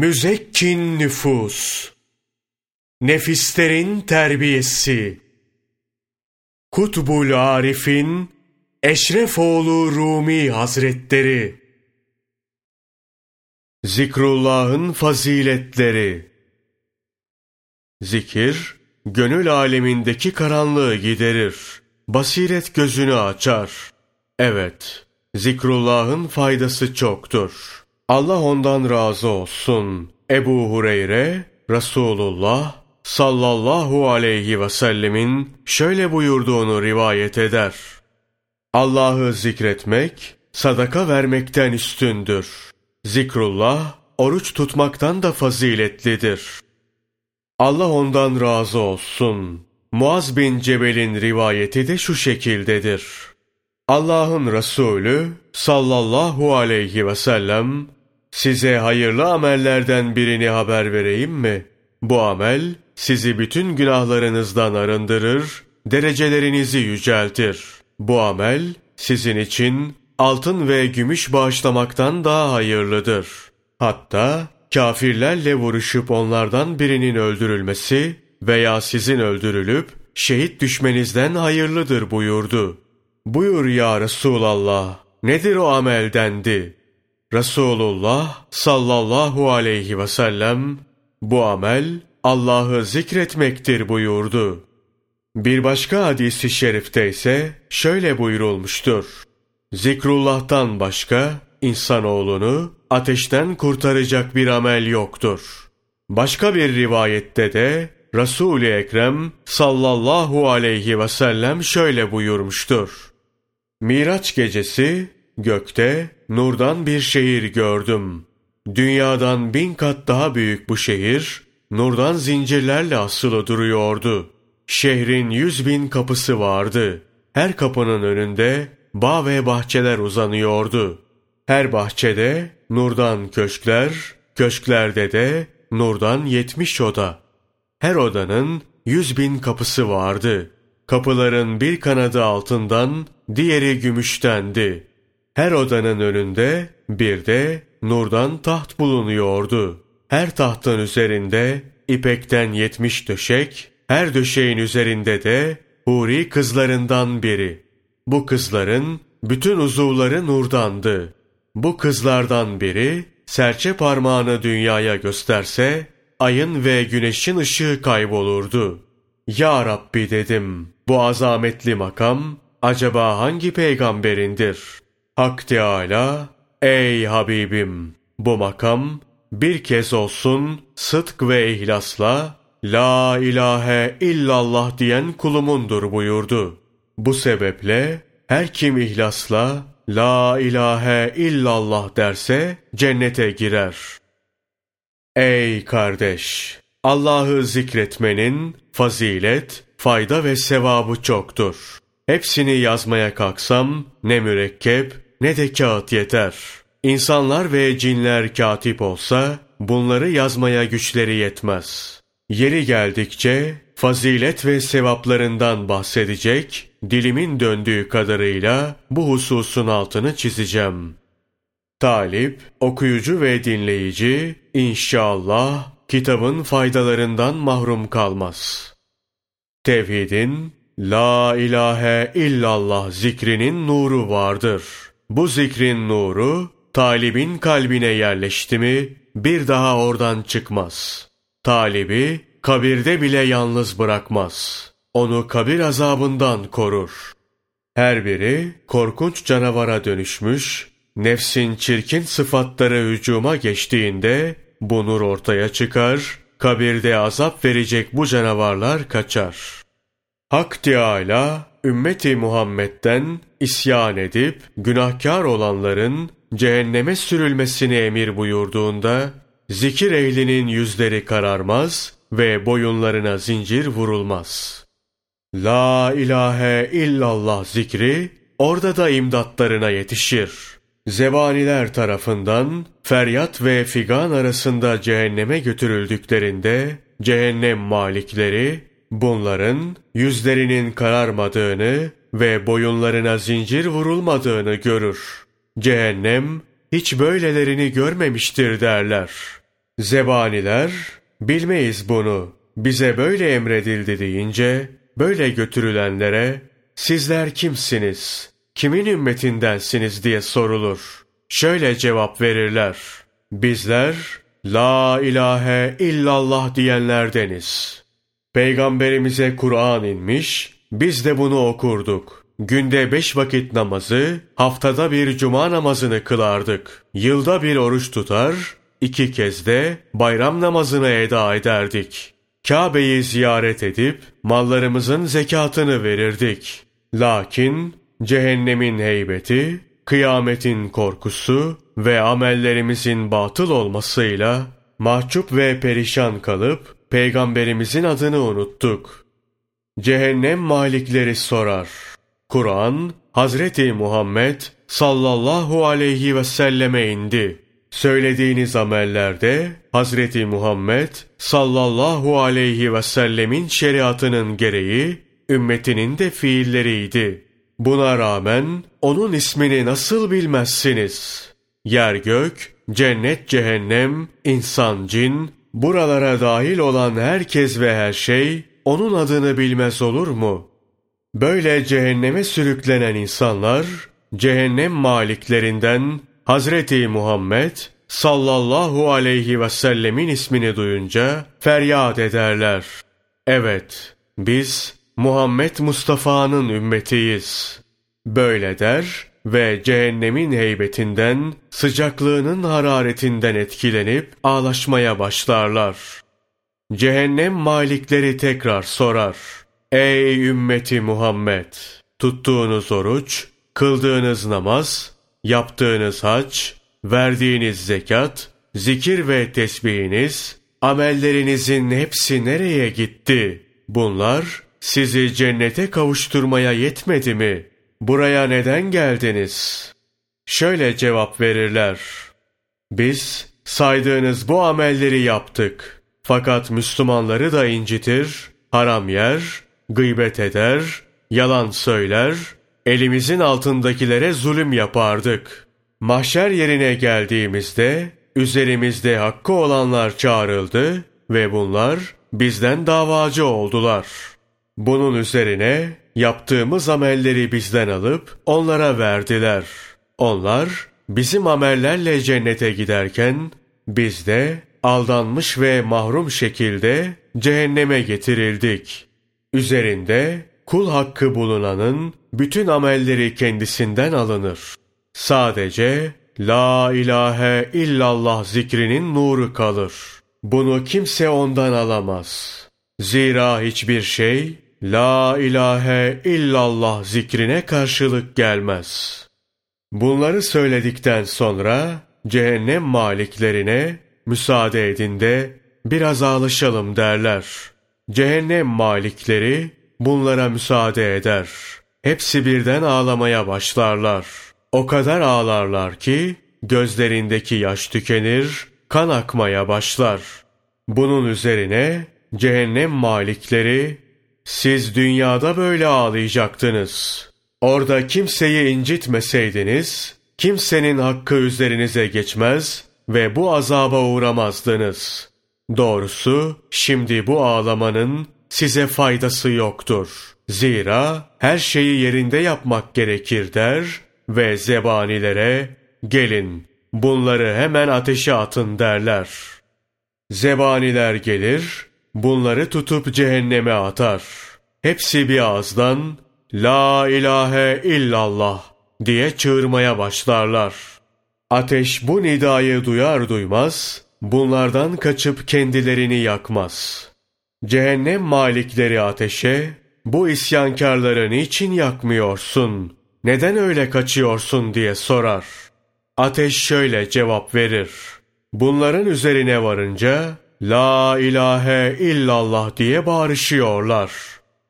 Müzekkin nüfus, nefislerin terbiyesi, Kutbul Arif'in Eşrefoğlu Rumi Hazretleri, Zikrullah'ın faziletleri, Zikir, gönül alemindeki karanlığı giderir, basiret gözünü açar. Evet, zikrullahın faydası çoktur. Allah ondan razı olsun. Ebu Hureyre, Resulullah sallallahu aleyhi ve sellemin şöyle buyurduğunu rivayet eder. Allah'ı zikretmek, sadaka vermekten üstündür. Zikrullah, oruç tutmaktan da faziletlidir. Allah ondan razı olsun. Muaz bin Cebel'in rivayeti de şu şekildedir. Allah'ın Resulü sallallahu aleyhi ve sellem size hayırlı amellerden birini haber vereyim mi? Bu amel sizi bütün günahlarınızdan arındırır, derecelerinizi yüceltir. Bu amel sizin için altın ve gümüş bağışlamaktan daha hayırlıdır. Hatta kafirlerle vuruşup onlardan birinin öldürülmesi veya sizin öldürülüp şehit düşmenizden hayırlıdır buyurdu. Buyur ya Resulallah, nedir o amel dendi. Resulullah sallallahu aleyhi ve sellem, bu amel Allah'ı zikretmektir buyurdu. Bir başka hadisi şerifte ise şöyle buyurulmuştur. Zikrullah'tan başka insanoğlunu ateşten kurtaracak bir amel yoktur. Başka bir rivayette de Resul-i Ekrem sallallahu aleyhi ve sellem şöyle buyurmuştur. Miraç gecesi gökte nurdan bir şehir gördüm. Dünyadan bin kat daha büyük bu şehir, nurdan zincirlerle asılı duruyordu. Şehrin yüz bin kapısı vardı. Her kapının önünde bağ ve bahçeler uzanıyordu. Her bahçede nurdan köşkler, köşklerde de nurdan yetmiş oda. Her odanın yüz bin kapısı vardı. Kapıların bir kanadı altından, diğeri gümüştendi. Her odanın önünde bir de nurdan taht bulunuyordu. Her tahtın üzerinde ipekten yetmiş döşek, her döşeğin üzerinde de huri kızlarından biri. Bu kızların bütün uzuvları nurdandı. Bu kızlardan biri serçe parmağını dünyaya gösterse ayın ve güneşin ışığı kaybolurdu. Ya Rabbi dedim, bu azametli makam acaba hangi peygamberindir? Hak Teâlâ, ey Habibim, bu makam bir kez olsun sıdk ve ihlasla La ilahe illallah diyen kulumundur buyurdu. Bu sebeple her kim ihlasla La ilahe illallah derse cennete girer. Ey kardeş! Allah'ı zikretmenin fazilet, fayda ve sevabı çoktur. Hepsini yazmaya kalksam ne mürekkep ne de kağıt yeter. İnsanlar ve cinler katip olsa bunları yazmaya güçleri yetmez. Yeri geldikçe fazilet ve sevaplarından bahsedecek, dilimin döndüğü kadarıyla bu hususun altını çizeceğim. Talip, okuyucu ve dinleyici inşallah kitabın faydalarından mahrum kalmaz. Tevhidin, La ilahe illallah zikrinin nuru vardır. Bu zikrin nuru, talibin kalbine yerleşti mi, bir daha oradan çıkmaz. Talibi, kabirde bile yalnız bırakmaz. Onu kabir azabından korur. Her biri korkunç canavara dönüşmüş, nefsin çirkin sıfatları hücuma geçtiğinde bu nur ortaya çıkar, kabirde azap verecek bu canavarlar kaçar. Hak Teâlâ, ümmeti Muhammed'den isyan edip günahkar olanların cehenneme sürülmesini emir buyurduğunda, zikir ehlinin yüzleri kararmaz ve boyunlarına zincir vurulmaz. La ilahe illallah zikri orada da imdatlarına yetişir. Zebaniler tarafından feryat ve figan arasında cehenneme götürüldüklerinde cehennem malikleri bunların yüzlerinin kararmadığını ve boyunlarına zincir vurulmadığını görür. Cehennem hiç böylelerini görmemiştir derler. Zebaniler, bilmeyiz bunu, bize böyle emredildi deyince, böyle götürülenlere, sizler kimsiniz, kimin ümmetindensiniz diye sorulur. Şöyle cevap verirler, bizler, La ilahe illallah diyenlerdeniz. Peygamberimize Kur'an inmiş, biz de bunu okurduk. Günde beş vakit namazı, haftada bir cuma namazını kılardık. Yılda bir oruç tutar, iki kez de bayram namazını eda ederdik. Kabe'yi ziyaret edip mallarımızın zekatını verirdik. Lakin cehennemin heybeti, kıyametin korkusu ve amellerimizin batıl olmasıyla mahcup ve perişan kalıp peygamberimizin adını unuttuk. Cehennem malikleri sorar. Kur'an, Hazreti Muhammed sallallahu aleyhi ve selleme indi. Söylediğiniz amellerde Hazreti Muhammed sallallahu aleyhi ve sellemin şeriatının gereği ümmetinin de fiilleriydi. Buna rağmen onun ismini nasıl bilmezsiniz? Yer gök, cennet cehennem, insan cin, buralara dahil olan herkes ve her şey onun adını bilmez olur mu? Böyle cehenneme sürüklenen insanlar, cehennem maliklerinden Hazreti Muhammed sallallahu aleyhi ve sellemin ismini duyunca feryat ederler. Evet, biz Muhammed Mustafa'nın ümmetiyiz. Böyle der ve cehennemin heybetinden, sıcaklığının hararetinden etkilenip ağlaşmaya başlarlar. Cehennem malikleri tekrar sorar. Ey ümmeti Muhammed! Tuttuğunuz oruç, kıldığınız namaz, yaptığınız hac, verdiğiniz zekat, zikir ve tesbihiniz, amellerinizin hepsi nereye gitti? Bunlar sizi cennete kavuşturmaya yetmedi mi? Buraya neden geldiniz? Şöyle cevap verirler. Biz saydığınız bu amelleri yaptık. Fakat Müslümanları da incitir, haram yer, gıybet eder, yalan söyler, elimizin altındakilere zulüm yapardık. Mahşer yerine geldiğimizde üzerimizde hakkı olanlar çağrıldı ve bunlar bizden davacı oldular. Bunun üzerine yaptığımız amelleri bizden alıp onlara verdiler. Onlar bizim amellerle cennete giderken biz de aldanmış ve mahrum şekilde cehenneme getirildik. Üzerinde kul hakkı bulunanın bütün amelleri kendisinden alınır. Sadece La ilahe illallah zikrinin nuru kalır. Bunu kimse ondan alamaz. Zira hiçbir şey La ilahe illallah zikrine karşılık gelmez. Bunları söyledikten sonra cehennem maliklerine müsaade edin de biraz alışalım derler. Cehennem malikleri bunlara müsaade eder. Hepsi birden ağlamaya başlarlar. O kadar ağlarlar ki gözlerindeki yaş tükenir, kan akmaya başlar. Bunun üzerine cehennem malikleri siz dünyada böyle ağlayacaktınız. Orada kimseyi incitmeseydiniz, kimsenin hakkı üzerinize geçmez ve bu azaba uğramazdınız. Doğrusu şimdi bu ağlamanın size faydası yoktur. Zira her şeyi yerinde yapmak gerekir der ve zebanilere gelin bunları hemen ateşe atın derler. Zebaniler gelir, bunları tutup cehenneme atar. Hepsi bir ağızdan La ilahe illallah diye çığırmaya başlarlar. Ateş bu nidayı duyar duymaz, bunlardan kaçıp kendilerini yakmaz. Cehennem malikleri ateşe, bu isyankarları niçin yakmıyorsun, neden öyle kaçıyorsun diye sorar. Ateş şöyle cevap verir. Bunların üzerine varınca, La ilahe illallah diye bağırışıyorlar.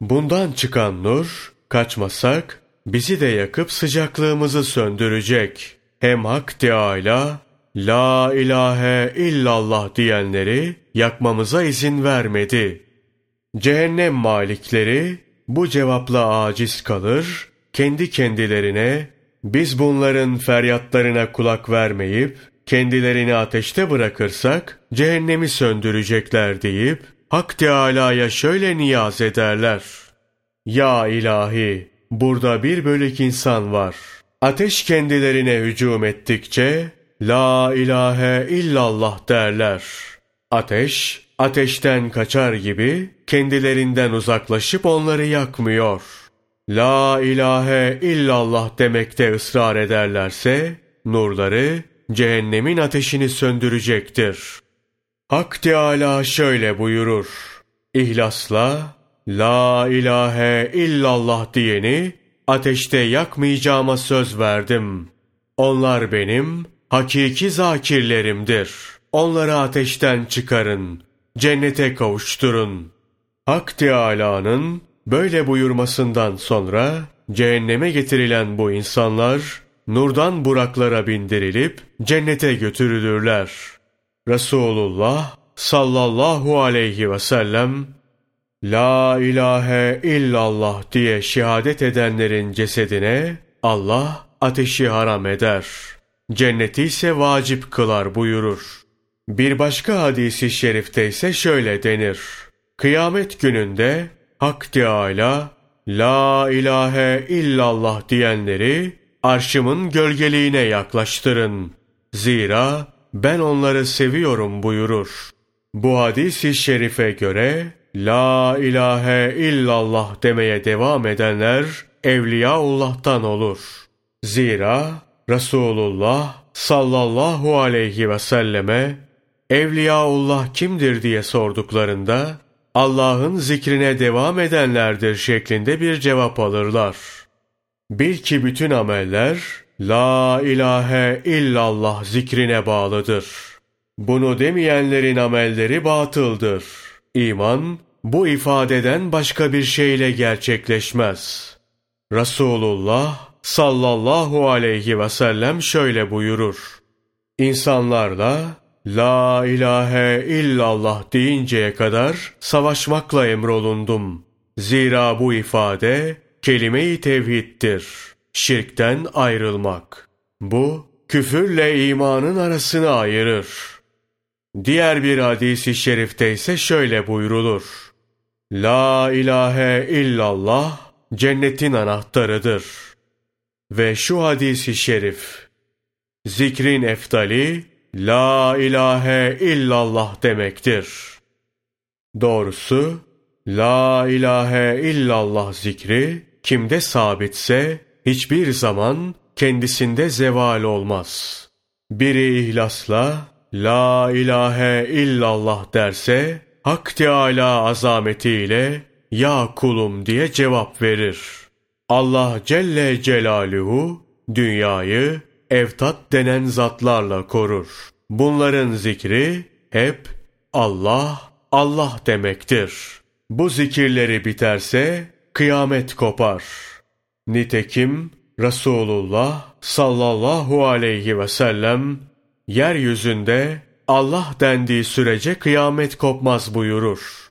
Bundan çıkan nur, kaçmasak bizi de yakıp sıcaklığımızı söndürecek. Hem Hak Teâlâ, La ilahe illallah diyenleri yakmamıza izin vermedi. Cehennem malikleri bu cevapla aciz kalır, kendi kendilerine biz bunların feryatlarına kulak vermeyip kendilerini ateşte bırakırsak cehennemi söndürecekler deyip Hak Teâlâ'ya şöyle niyaz ederler. Ya ilahi, burada bir bölük insan var. Ateş kendilerine hücum ettikçe, La ilahe illallah derler. Ateş, ateşten kaçar gibi kendilerinden uzaklaşıp onları yakmıyor. La ilahe illallah demekte ısrar ederlerse, nurları cehennemin ateşini söndürecektir. Hak Teâlâ şöyle buyurur. İhlasla, La ilahe illallah diyeni ateşte yakmayacağıma söz verdim. Onlar benim hakiki zakirlerimdir. Onları ateşten çıkarın, cennete kavuşturun. Hak Teâlâ'nın böyle buyurmasından sonra cehenneme getirilen bu insanlar nurdan buraklara bindirilip cennete götürülürler. Resulullah sallallahu aleyhi ve sellem La ilahe illallah diye şehadet edenlerin cesedine Allah ateşi haram eder. Cenneti ise vacip kılar buyurur. Bir başka hadisi şerifte ise şöyle denir. Kıyamet gününde Hak Teâlâ La ilahe illallah diyenleri arşımın gölgeliğine yaklaştırın. Zira ben onları seviyorum buyurur. Bu hadisi şerife göre La ilahe illallah demeye devam edenler Evliyaullah'tan olur. Zira Resulullah sallallahu aleyhi ve selleme Evliyaullah kimdir diye sorduklarında Allah'ın zikrine devam edenlerdir şeklinde bir cevap alırlar. Bil ki bütün ameller La ilahe illallah zikrine bağlıdır. Bunu demeyenlerin amelleri batıldır. İman bu ifadeden başka bir şeyle gerçekleşmez. Resulullah sallallahu aleyhi ve sellem şöyle buyurur. İnsanlarla La ilahe illallah deyinceye kadar savaşmakla emrolundum. Zira bu ifade kelime-i tevhiddir. Şirkten ayrılmak. Bu küfürle imanın arasını ayırır. Diğer bir hadisi şerifte ise şöyle buyrulur. La ilahe illallah cennetin anahtarıdır. Ve şu hadisi şerif. Zikrin eftali La ilahe illallah demektir. Doğrusu La ilahe illallah zikri kimde sabitse hiçbir zaman kendisinde zeval olmaz. Biri ihlasla La ilahe illallah derse Hak Teâlâ azametiyle Ya kulum diye cevap verir. Allah Celle Celaluhu dünyayı evtat denen zatlarla korur. Bunların zikri hep Allah, Allah demektir. Bu zikirleri biterse kıyamet kopar. Nitekim Resulullah sallallahu aleyhi ve sellem yeryüzünde Allah dendiği sürece kıyamet kopmaz buyurur.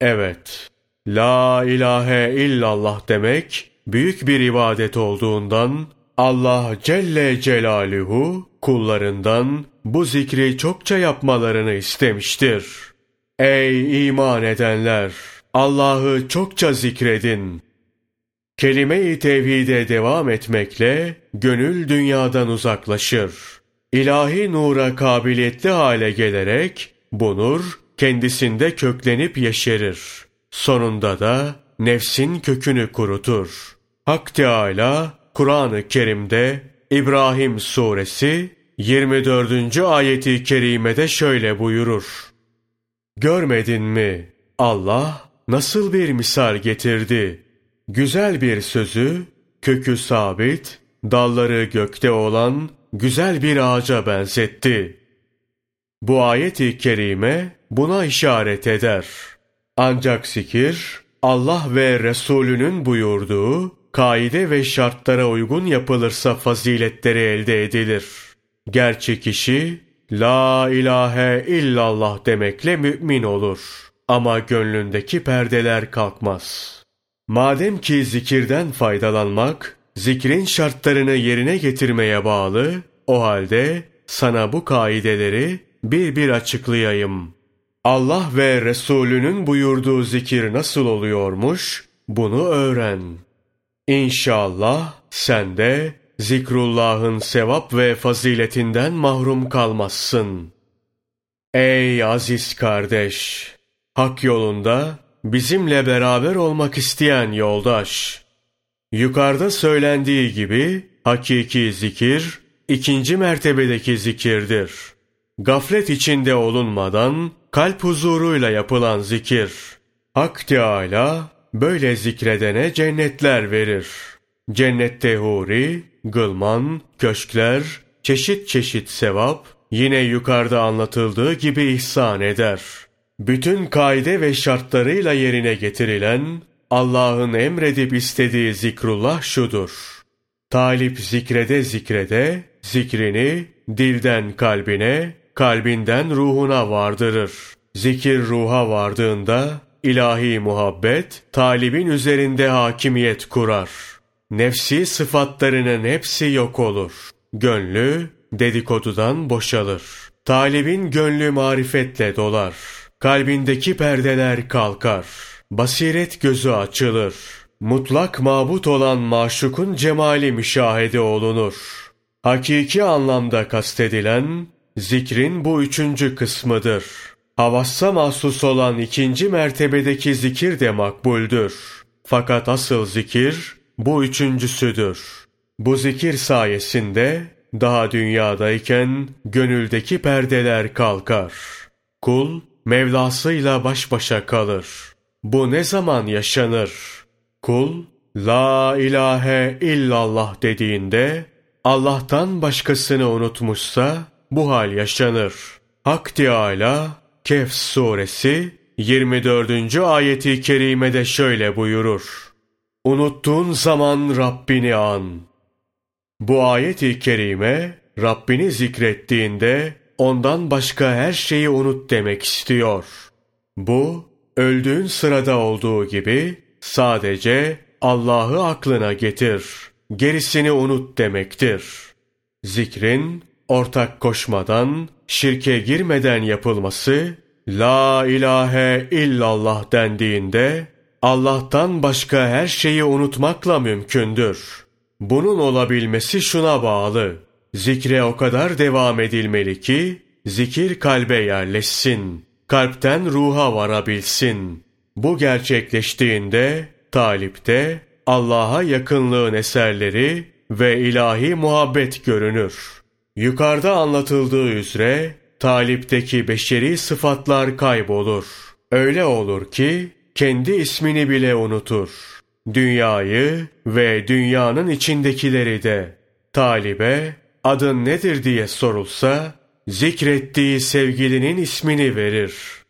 Evet, La ilahe illallah demek büyük bir ibadet olduğundan Allah Celle Celaluhu kullarından bu zikri çokça yapmalarını istemiştir. Ey iman edenler! Allah'ı çokça zikredin. Kelime-i tevhide devam etmekle gönül dünyadan uzaklaşır. İlahi nura kabiliyetli hale gelerek bu nur kendisinde köklenip yeşerir. Sonunda da nefsin kökünü kurutur. Hak Teâlâ Kur'an-ı Kerim'de İbrahim suresi 24. ayeti kerimede şöyle buyurur. Görmedin mi? Allah nasıl bir misal getirdi? Güzel bir sözü, kökü sabit, dalları gökte olan güzel bir ağaca benzetti. Bu ayet-i kerime buna işaret eder. Ancak zikir, Allah ve Resulünün buyurduğu kaide ve şartlara uygun yapılırsa faziletleri elde edilir. Gerçi kişi La ilahe illallah demekle mümin olur. Ama gönlündeki perdeler kalkmaz. Madem ki zikirden faydalanmak, zikrin şartlarını yerine getirmeye bağlı, o halde sana bu kaideleri bir bir açıklayayım. Allah ve Resulünün buyurduğu zikir nasıl oluyormuş, bunu öğren. İnşallah sen de zikrullahın sevap ve faziletinden mahrum kalmazsın. Ey aziz kardeş! Hak yolunda bizimle beraber olmak isteyen yoldaş! Yukarıda söylendiği gibi hakiki zikir ikinci mertebedeki zikirdir. Gaflet içinde olunmadan kalp huzuruyla yapılan zikir. Hak Teâlâ böyle zikredene cennetler verir. Cennette huri, gılman, köşkler, çeşit çeşit sevap, yine yukarıda anlatıldığı gibi ihsan eder. Bütün kaide ve şartlarıyla yerine getirilen, Allah'ın emredip istediği zikrullah şudur. Talip zikrede zikrede, zikrini dilden kalbine, kalbinden ruhuna vardırır. Zikir ruha vardığında, ilahi muhabbet, talibin üzerinde hakimiyet kurar. Nefsi sıfatlarının hepsi yok olur. Gönlü dedikodudan boşalır. Talibin gönlü marifetle dolar. Kalbindeki perdeler kalkar. Basiret gözü açılır. Mutlak mabut olan maşukun cemali müşahede olunur. Hakiki anlamda kastedilen, zikrin bu üçüncü kısmıdır. Havassa mahsus olan ikinci mertebedeki zikir de makbuldür. Fakat asıl zikir, bu üçüncüsüdür. Bu zikir sayesinde daha dünyadayken gönüldeki perdeler kalkar. Kul Mevlasıyla baş başa kalır. Bu ne zaman yaşanır? Kul La ilahe illallah dediğinde Allah'tan başkasını unutmuşsa bu hal yaşanır. Hak Teâlâ Kehf suresi 24. ayeti kerimede şöyle buyurur. Unuttuğun zaman Rabbini an. Bu ayeti kerime Rabbini zikrettiğinde ondan başka her şeyi unut demek istiyor. Bu öldüğün sırada olduğu gibi sadece Allah'ı aklına getir. Gerisini unut demektir. Zikrin ortak koşmadan, şirke girmeden yapılması, La ilahe illallah dendiğinde Allah'tan başka her şeyi unutmakla mümkündür. Bunun olabilmesi şuna bağlı. Zikre o kadar devam edilmeli ki, zikir kalbe yerleşsin. Kalpten ruha varabilsin. Bu gerçekleştiğinde, talipte Allah'a yakınlığın eserleri ve ilahi muhabbet görünür. Yukarıda anlatıldığı üzere, talipteki beşeri sıfatlar kaybolur. Öyle olur ki, kendi ismini bile unutur. Dünyayı ve dünyanın içindekileri de talibe adın nedir diye sorulsa zikrettiği sevgilinin ismini verir.